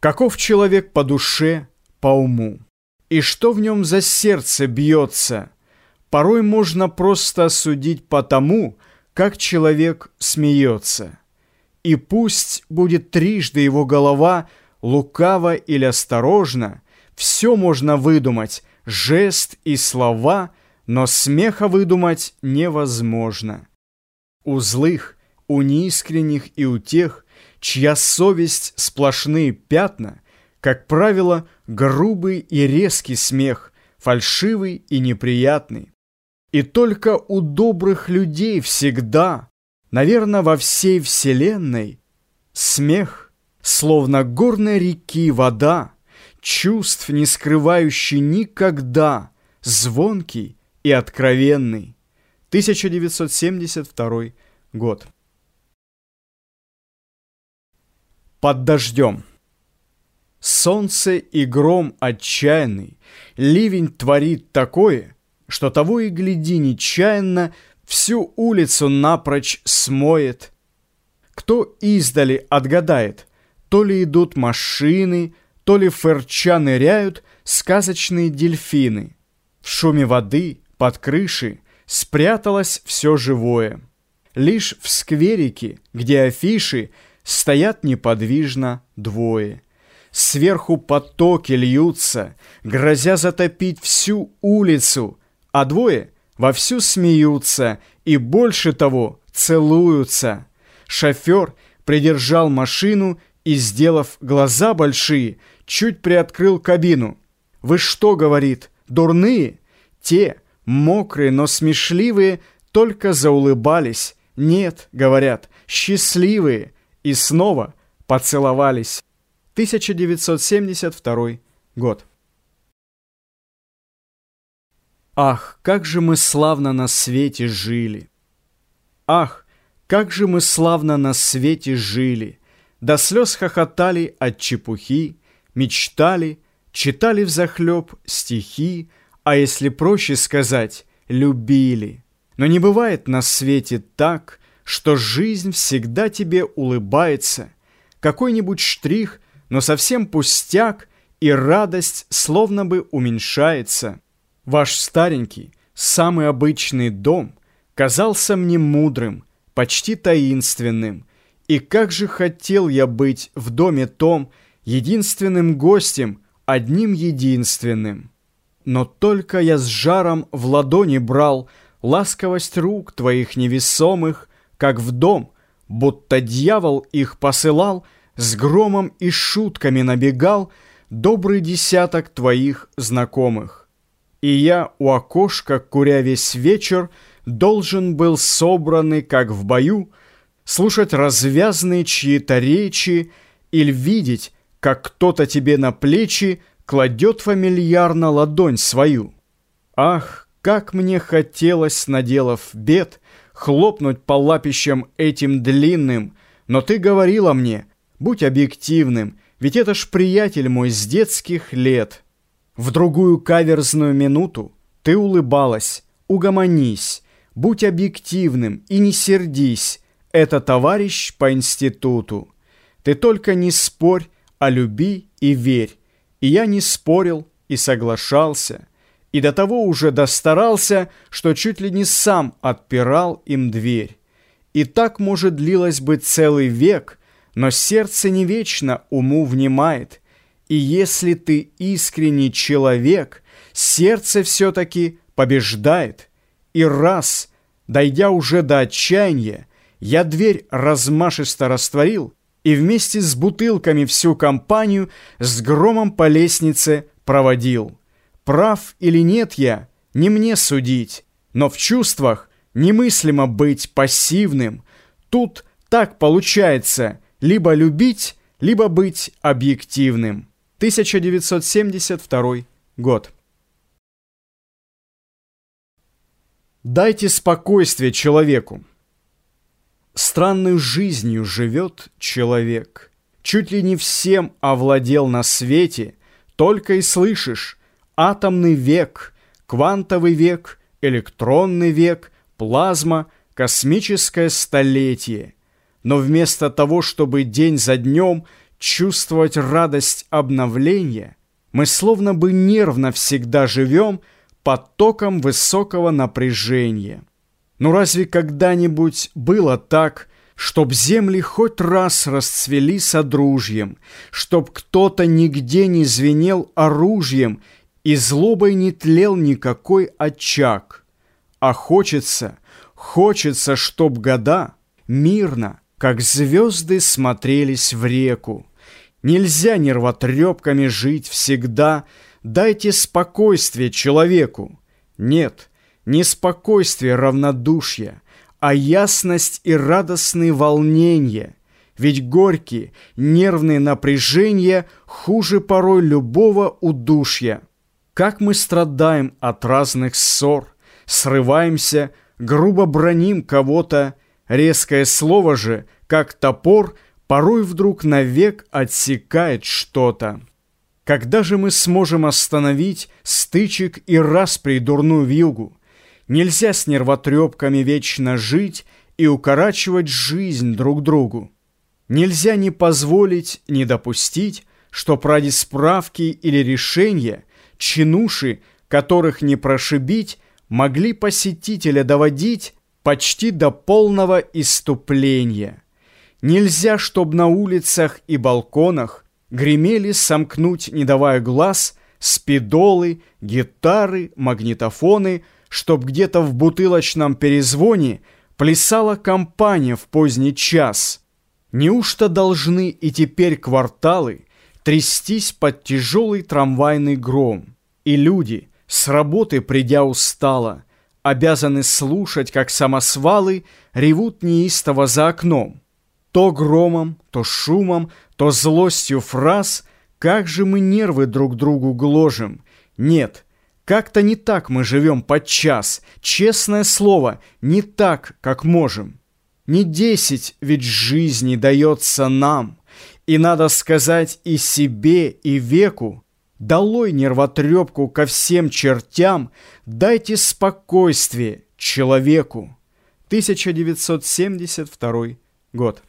Каков человек по душе, по уму? И что в нем за сердце бьется? Порой можно просто судить по тому, как человек смеется. И пусть будет трижды его голова лукаво или осторожно, все можно выдумать, жест и слова, но смеха выдумать невозможно. У злых, у неискренних и у тех, чья совесть сплошные пятна, как правило, грубый и резкий смех, фальшивый и неприятный. И только у добрых людей всегда, наверное, во всей вселенной, смех, словно горной реки вода, чувств не скрывающий никогда, звонкий и откровенный. 1972 год. Под дождем. Солнце и гром отчаянный, ливень творит такое, что того и гляди нечаянно всю улицу напрочь смоет. Кто издали отгадает, то ли идут машины, то ли фырча ныряют сказочные дельфины. В шуме воды под крышей спряталось все живое. Лишь в скверике, где афиши — Стоят неподвижно двое. Сверху потоки льются, грозя затопить всю улицу, а двое вовсю смеются и больше того целуются. Шофер придержал машину и, сделав глаза большие, чуть приоткрыл кабину. «Вы что, — говорит, — дурные?» Те, мокрые, но смешливые, только заулыбались. «Нет, — говорят, — счастливые» и снова поцеловались. 1972 год. Ах, как же мы славно на свете жили! Ах, как же мы славно на свете жили! До слез хохотали от чепухи, мечтали, читали взахлеб стихи, а если проще сказать, любили. Но не бывает на свете так, что жизнь всегда тебе улыбается. Какой-нибудь штрих, но совсем пустяк, и радость словно бы уменьшается. Ваш старенький, самый обычный дом казался мне мудрым, почти таинственным. И как же хотел я быть в доме том единственным гостем, одним единственным. Но только я с жаром в ладони брал ласковость рук твоих невесомых, как в дом, будто дьявол их посылал, с громом и шутками набегал добрый десяток твоих знакомых. И я у окошка, куря весь вечер, должен был собранный, как в бою, слушать развязные чьи-то речи или видеть, как кто-то тебе на плечи кладет фамильярно ладонь свою. Ах, как мне хотелось, наделав бед, хлопнуть по лапищам этим длинным, но ты говорила мне, будь объективным, ведь это ж приятель мой с детских лет. В другую каверзную минуту ты улыбалась, угомонись, будь объективным и не сердись, это товарищ по институту. Ты только не спорь, а люби и верь. И я не спорил и соглашался и до того уже достарался, что чуть ли не сам отпирал им дверь. И так, может, длилось бы целый век, но сердце не вечно уму внимает, и если ты искренний человек, сердце все-таки побеждает. И раз, дойдя уже до отчаяния, я дверь размашисто растворил и вместе с бутылками всю компанию с громом по лестнице проводил. Прав или нет я, не мне судить, но в чувствах немыслимо быть пассивным. Тут так получается либо любить, либо быть объективным. 1972 год. Дайте спокойствие человеку. Странной жизнью живет человек. Чуть ли не всем овладел на свете, только и слышишь, атомный век, квантовый век, электронный век, плазма, космическое столетие. Но вместо того, чтобы день за днем чувствовать радость обновления, мы словно бы нервно всегда живем под током высокого напряжения. Но разве когда-нибудь было так, чтоб земли хоть раз расцвели содружьем, чтоб кто-то нигде не звенел оружием и злобой не тлел никакой очаг? А хочется, хочется, чтоб года мирно, как звезды смотрелись в реку. Нельзя нервотрепками жить всегда, дайте спокойствие человеку. Нет, не спокойствие равнодушья, а ясность и радостные волнения. Ведь горькие, нервные напряжения хуже порой любого удушья. Как мы страдаем от разных ссор, срываемся, грубо броним кого-то, резкое слово же, как топор, порой вдруг навек отсекает что-то. Когда же мы сможем остановить стычек и распри дурную вьюгу? Нельзя с нервотрепками вечно жить и укорачивать жизнь друг другу. Нельзя не позволить, не допустить, что ради справки или решения чинуши, которых не прошибить, могли посетителя доводить почти до полного иступления. Нельзя, чтоб на улицах и балконах гремели сомкнуть, не давая глаз, спидолы, гитары, магнитофоны – чтоб где-то в бутылочном перезвоне плясала компания в поздний час. Неужто должны и теперь кварталы трястись под тяжелый трамвайный гром? И люди, с работы придя устало, обязаны слушать, как самосвалы ревут неистово за окном. То громом, то шумом, то злостью фраз, как же мы нервы друг другу гложем. Нет, как-то не так мы живем подчас, честное слово, не так, как можем. Не десять ведь жизни дается нам, и надо сказать и себе, и веку, Долой нервотрепку ко всем чертям, дайте спокойствие человеку. 1972 год.